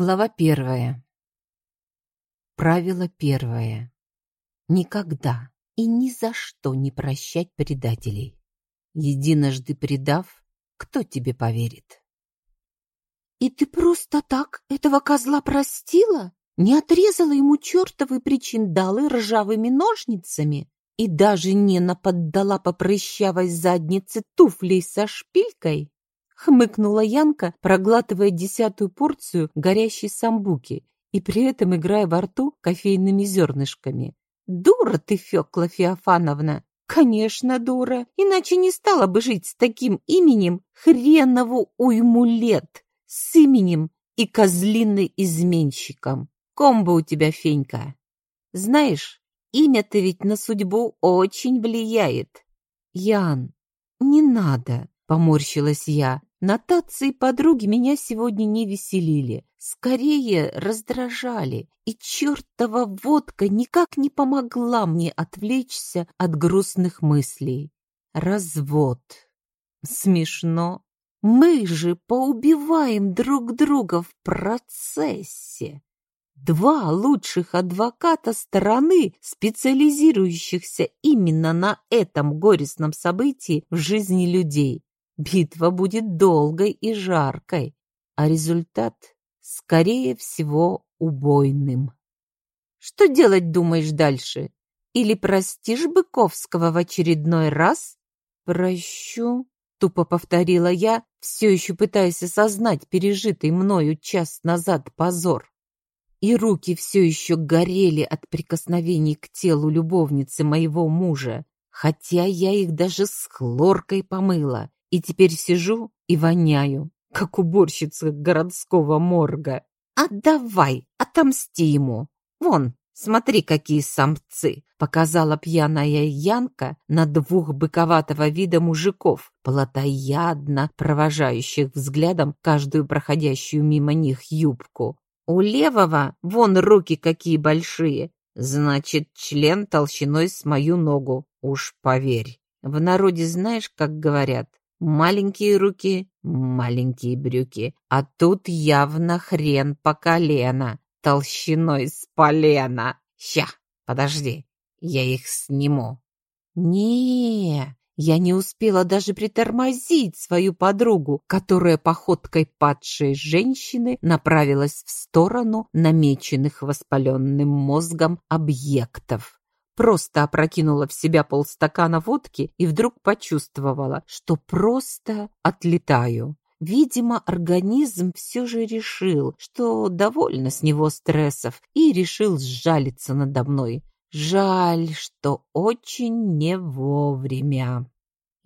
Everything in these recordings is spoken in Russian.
Глава первая. Правило первое. Никогда и ни за что не прощать предателей. Единожды предав, кто тебе поверит? «И ты просто так этого козла простила? Не отрезала ему чертовы причиндалы ржавыми ножницами и даже не наподдала по прыщавой заднице туфлей со шпилькой?» Хмыкнула Янка, проглатывая десятую порцию горящей самбуки и при этом играя во рту кофейными зернышками. «Дура ты, Фёкла Феофановна!» «Конечно, дура, иначе не стала бы жить с таким именем хренову уйму лет, с именем и козлиной изменщиком. Комбо у тебя, Фенька. Знаешь, имя-то ведь на судьбу очень влияет». «Ян, не надо», — поморщилась я, Нотации подруги меня сегодня не веселили, скорее раздражали, и чертова водка никак не помогла мне отвлечься от грустных мыслей. Развод. Смешно. Мы же поубиваем друг друга в процессе. Два лучших адвоката стороны, специализирующихся именно на этом горестном событии в жизни людей. Битва будет долгой и жаркой, а результат, скорее всего, убойным. Что делать думаешь дальше? Или простишь Быковского в очередной раз? Прощу, тупо повторила я, все еще пытаясь осознать пережитый мною час назад позор. И руки все еще горели от прикосновений к телу любовницы моего мужа, хотя я их даже с хлоркой помыла и теперь сижу и воняю, как уборщица городского морга. «Отдавай, отомсти ему! Вон, смотри, какие самцы!» Показала пьяная Янка на двух быковатого вида мужиков, плотоядно провожающих взглядом каждую проходящую мимо них юбку. «У левого вон руки какие большие! Значит, член толщиной с мою ногу, уж поверь!» В народе знаешь, как говорят, Маленькие руки, маленькие брюки, а тут явно хрен по колено, толщиной с полена. Ща, подожди, я их сниму. не я не успела даже притормозить свою подругу, которая походкой падшей женщины направилась в сторону намеченных воспаленным мозгом объектов просто опрокинула в себя полстакана водки и вдруг почувствовала, что просто отлетаю. Видимо, организм все же решил, что довольно с него стрессов, и решил сжалиться надо мной. Жаль, что очень не вовремя.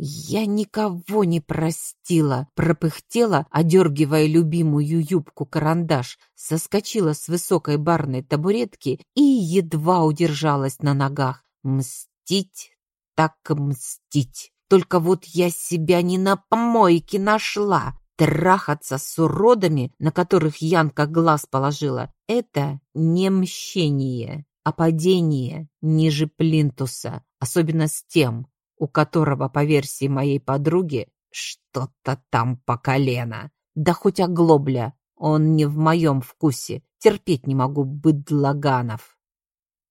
«Я никого не простила!» Пропыхтела, одергивая любимую юбку-карандаш, соскочила с высокой барной табуретки и едва удержалась на ногах. Мстить, так мстить. Только вот я себя не на помойке нашла. Трахаться с уродами, на которых Янка глаз положила, это не мщение, а падение ниже плинтуса, особенно с тем, у которого, по версии моей подруги, что-то там по колено. Да хоть оглобля, он не в моем вкусе, терпеть не могу быдлаганов.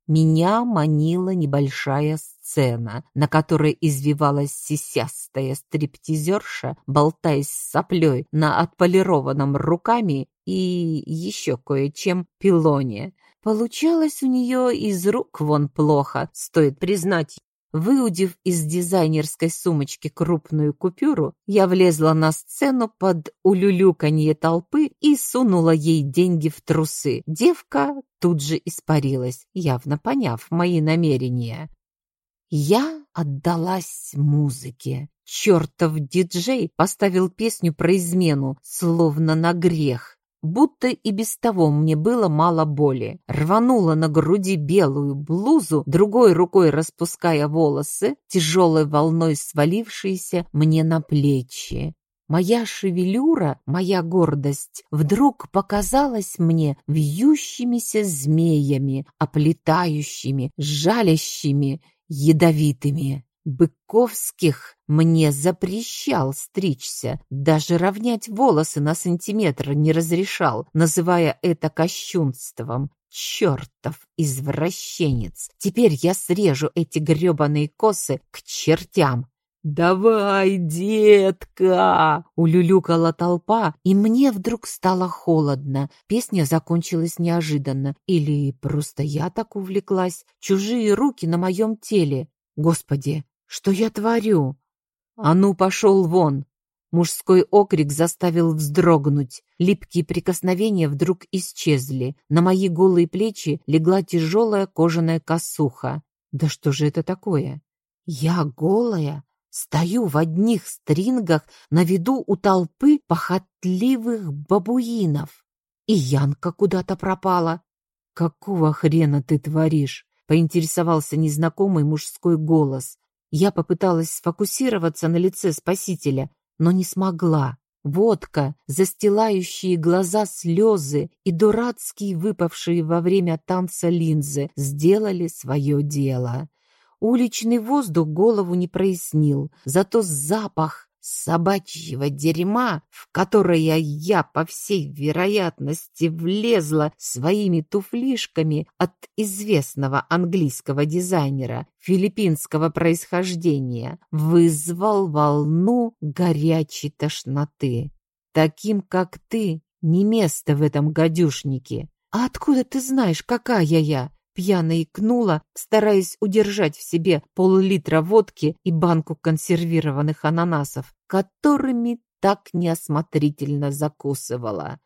Меня манила небольшая сцена, на которой извивалась сисястая стриптизерша, болтаясь с соплей на отполированном руками и еще кое-чем пилоне. Получалось у нее из рук вон плохо, стоит признать. Выудив из дизайнерской сумочки крупную купюру, я влезла на сцену под улюлюканье толпы и сунула ей деньги в трусы. Девка тут же испарилась, явно поняв мои намерения. Я отдалась музыке. Чертов диджей поставил песню про измену, словно на грех будто и без того мне было мало боли. Рванула на груди белую блузу, другой рукой распуская волосы, тяжелой волной свалившиеся мне на плечи. Моя шевелюра, моя гордость, вдруг показалась мне вьющимися змеями, оплетающими, жалящими, ядовитыми. Быковских мне запрещал стричься, даже равнять волосы на сантиметр не разрешал, называя это кощунством. Чертов извращенец! Теперь я срежу эти гребаные косы к чертям. «Давай, детка!» — улюлюкала толпа, и мне вдруг стало холодно. Песня закончилась неожиданно. Или просто я так увлеклась. Чужие руки на моем теле. Господи, что я творю? А ну, пошел вон! Мужской окрик заставил вздрогнуть. Липкие прикосновения вдруг исчезли. На мои голые плечи легла тяжелая кожаная косуха. Да что же это такое? Я голая? Стою в одних стрингах на виду у толпы похотливых бабуинов. И Янка куда-то пропала. «Какого хрена ты творишь?» — поинтересовался незнакомый мужской голос. Я попыталась сфокусироваться на лице спасителя, но не смогла. Водка, застилающие глаза слезы и дурацкие выпавшие во время танца линзы сделали свое дело. Уличный воздух голову не прояснил, зато запах собачьего дерьма, в которое я, по всей вероятности, влезла своими туфлишками от известного английского дизайнера филиппинского происхождения, вызвал волну горячей тошноты. Таким, как ты, не место в этом гадюшнике. А откуда ты знаешь, какая я? Пьяно икнула, стараясь удержать в себе пол-литра водки и банку консервированных ананасов, которыми так неосмотрительно закусывала.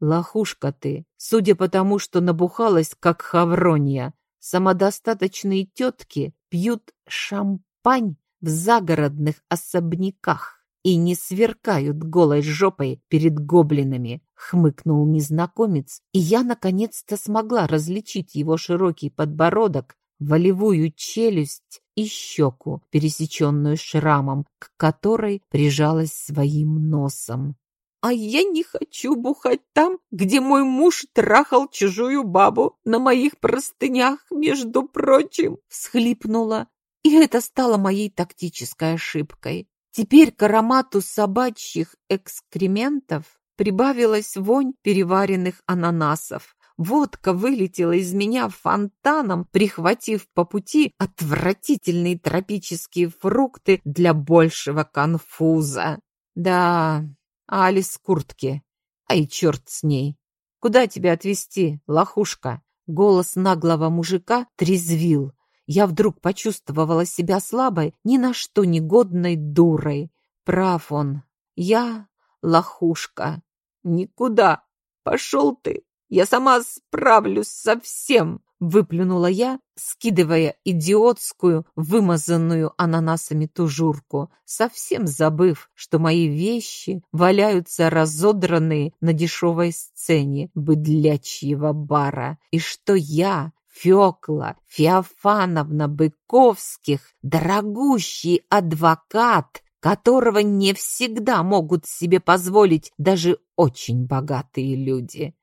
Лохушка ты, судя по тому, что набухалась, как хавронья. Самодостаточные тетки пьют шампань в загородных особняках и не сверкают голой жопой перед гоблинами, хмыкнул незнакомец, и я наконец-то смогла различить его широкий подбородок, волевую челюсть и щеку, пересеченную шрамом, к которой прижалась своим носом. «А я не хочу бухать там, где мой муж трахал чужую бабу на моих простынях, между прочим!» — всхлипнула. И это стало моей тактической ошибкой. Теперь к аромату собачьих экскрементов прибавилась вонь переваренных ананасов. Водка вылетела из меня фонтаном, прихватив по пути отвратительные тропические фрукты для большего конфуза. Да, Алис в куртке. Ай, черт с ней. Куда тебя отвезти, лохушка? Голос наглого мужика трезвил я вдруг почувствовала себя слабой, ни на что негодной дурой. Прав он. Я лохушка. Никуда. Пошел ты. Я сама справлюсь со всем. Выплюнула я, скидывая идиотскую, вымазанную ананасами тужурку, совсем забыв, что мои вещи валяются разодранные на дешевой сцене быдлячьего бара, и что я Фёкла Феофановна Быковских, дорогущий адвокат, которого не всегда могут себе позволить даже очень богатые люди.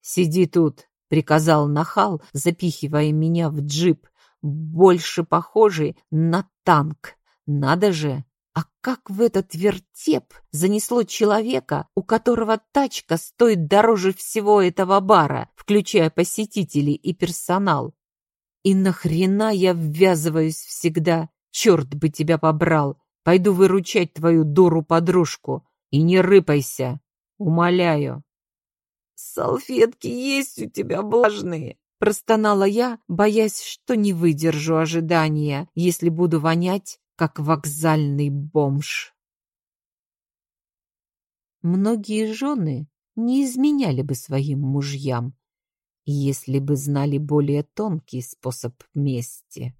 «Сиди тут», — приказал нахал, запихивая меня в джип, больше похожий на танк. Надо же, а как в этот вертеп занесло человека, у которого тачка стоит дороже всего этого бара, включая посетителей и персонал? И нахрена я ввязываюсь всегда? Черт бы тебя побрал! Пойду выручать твою дуру-подружку. И не рыпайся, умоляю. «Салфетки есть у тебя влажные!» Простонала я, боясь, что не выдержу ожидания, если буду вонять как вокзальный бомж. Многие жены не изменяли бы своим мужьям, если бы знали более тонкий способ мести.